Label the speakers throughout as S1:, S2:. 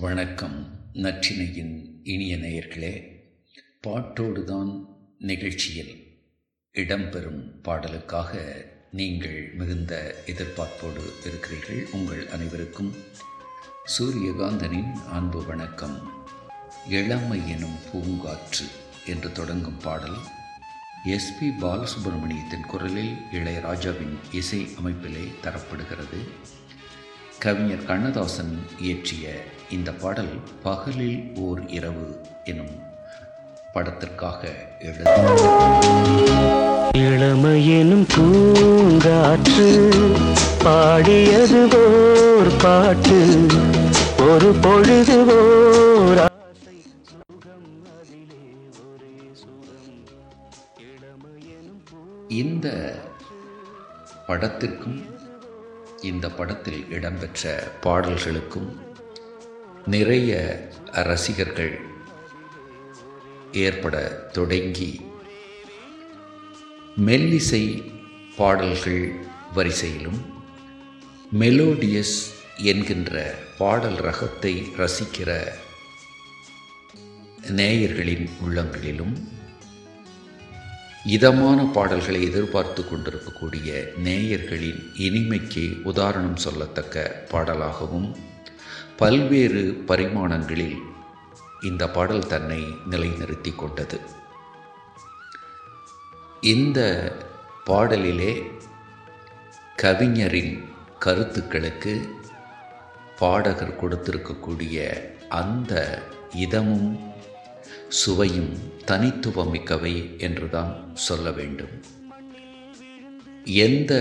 S1: வணக்கம் நற்றினையின் இனிய நேயர்களே. பாட்டோடுதான் நிகழ்ச்சியில் இடம்பெறும் பாடலுக்காக நீங்கள் மிகுந்த எதிர்பார்ப்போடு இருக்கிறீர்கள். உங்கள் அனைவருக்கும் சூரியகாந்தனின் அன்பு வணக்கம். இளமை எனும் பூங்காற்று என்று தொடங்கும் பாடல் எஸ்பி பாலசுப்ரமணியத்தின் குரலில் இளையராஜாவின் இசை அமைப்பிலே தரப்படுகிறது. கவிஞர் கண்ணதாசன் இயற்றிய இந்த பாடல் பகலில் ஓர் இரவு எனும் படத்திற்காக எழுத
S2: இளமையெனும் பூங்காற்று பாடியது ஓர் பாட்டு ஒரு பொழுது ஓர்
S1: இந்த படத்திற்கும் இந்த படத்தில் இடம்பெற்ற பாடல்களுக்கும் நிறைய ரசிகர்கள் ஏற்பட தொடங்கி மெல்லிசை பாடல்கள் வரிசையிலும் மெலோடியஸ் என்கின்ற பாடல் ரகத்தை ரசிக்கிற நேயர்களின் உள்ளங்களிலும் இதமான பாடல்களை எதிர்பார்த்து கொண்டிருக்கக்கூடிய நேயர்களின் இனிமைக்கு உதாரணம் சொல்லத்தக்க பாடலாகவும் பல்வேறு பரிமாணங்களில் இந்த பாடல் தன்னை நிலைநிறுத்தி கொண்டது. இந்த பாடலிலே கவிஞரின் கருத்துக்களுக்கு பாடகர் கொடுத்திருக்கக்கூடிய அந்த இதமும் சுவையும் தனித்துவமிக்கவை என்றுதான் சொல்ல வேண்டும். எந்த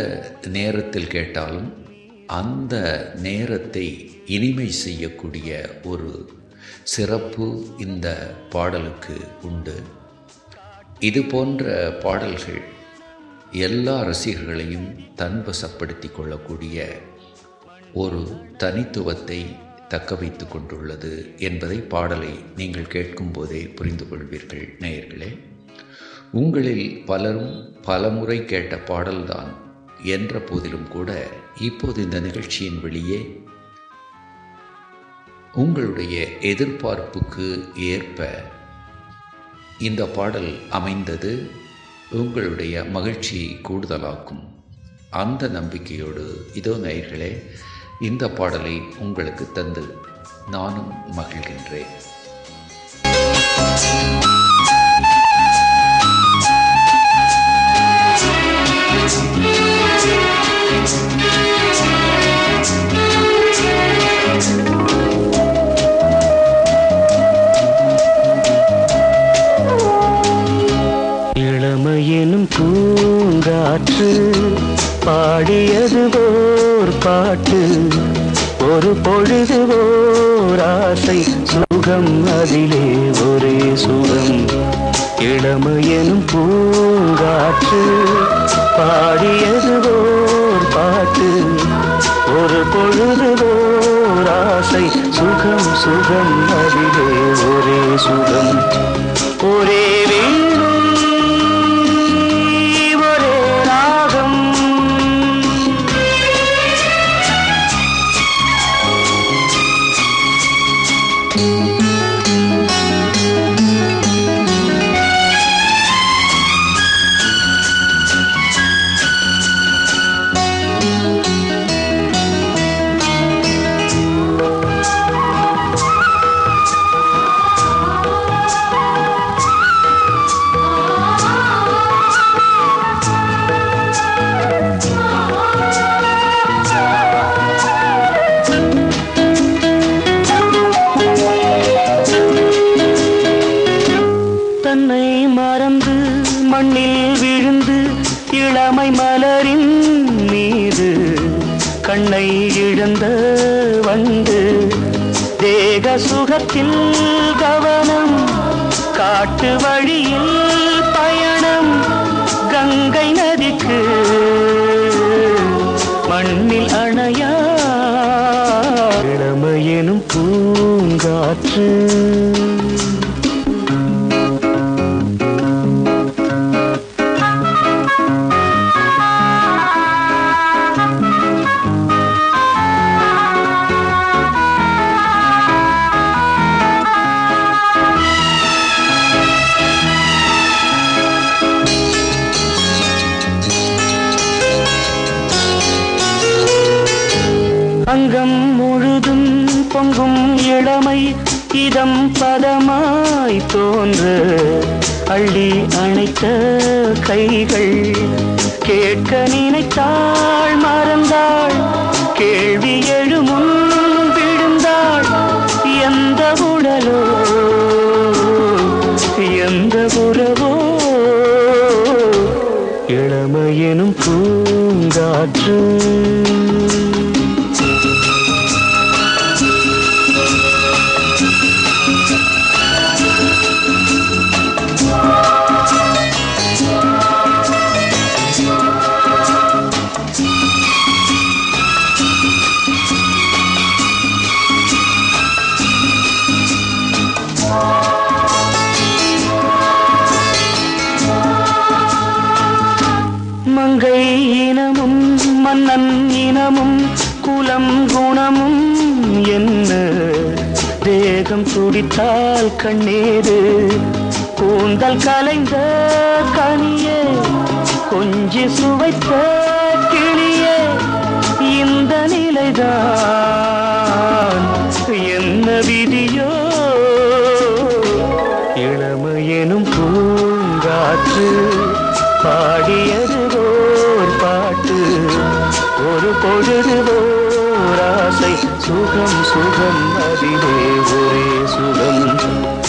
S1: நேரத்தில் கேட்டாலும் அந்த நேரத்தை இனிமை செய்யக்கூடிய ஒரு சிறப்பு இந்த பாடலுக்கு உண்டு. இது போன்ற பாடல்கள் எல்லா ரசிகர்களையும் தன்வசப்படுத்தி கொள்ளக்கூடிய ஒரு தனித்துவத்தை தக்க வைத்து கொண்டுள்ளது என்பதை பாடலை நீங்கள் கேட்கும்போதே புரிந்து கொள்வீர்கள் நேயர்களே. உங்களில் பலரும் பலமுறை கேட்ட பாடல்தான் என்ற போதிலும் கூட இப்போது இந்த நிகழ்ச்சியின் வெளியே உங்களுடைய எதிர்பார்ப்புக்கு ஏற்ப இந்த பாடல் அமைந்தது உங்களுடைய மகிழ்ச்சி கூடுதலாக்கும். அந்த நம்பிக்கையோடு இதோ நேயர்களே இந்த பாடலை உங்களுக்கு தந்து நானும் மகிழ்கின்றேன்.
S2: இளமையெனும் பூங்காற்று பாடியது ஓர் பாட்டு. ஒரு பொழுது ஓர் ஆசை. சுகம் அதிலே ஒரே சுகம். இளமையனும் பூங்காற்று. பாடியது ஓர் பாட்டு. ஒரு பொழுது ஓர் ஆசை. சுகம் சுகம் அதிலே ஒரே சுகம். ஒரே மலரின் மீது கண்ணை இழந்த வண்டு தேக சுகத்தில் கவனம் காட்டு வழியில் பயணம் அங்கம் முழுதும் பொங்கும் இளமை. இதம் பதமாய் தோன்று அள்ளி அணைத்த கைகள். கேட்க நினைத்தாள் மறந்தாள். கேள்வி எழுமுன் இனமும் மன்னன் இனமும் குலம் குணமும் என்ன? தேகம் துடித்தால் கண்ணீரு கூந்தல் கலைந்த கனியே கொஞ்சி சுவைத்த கிளியே இந்த நிலைதான். என்ன விதியோ? இளமையெனும் பூங்காற்று பாடியது ஓர் பாட்டு ஒரு பொழுது ஓராசை. சுகம் சுகம் அதிலே ஒரே சுகம்.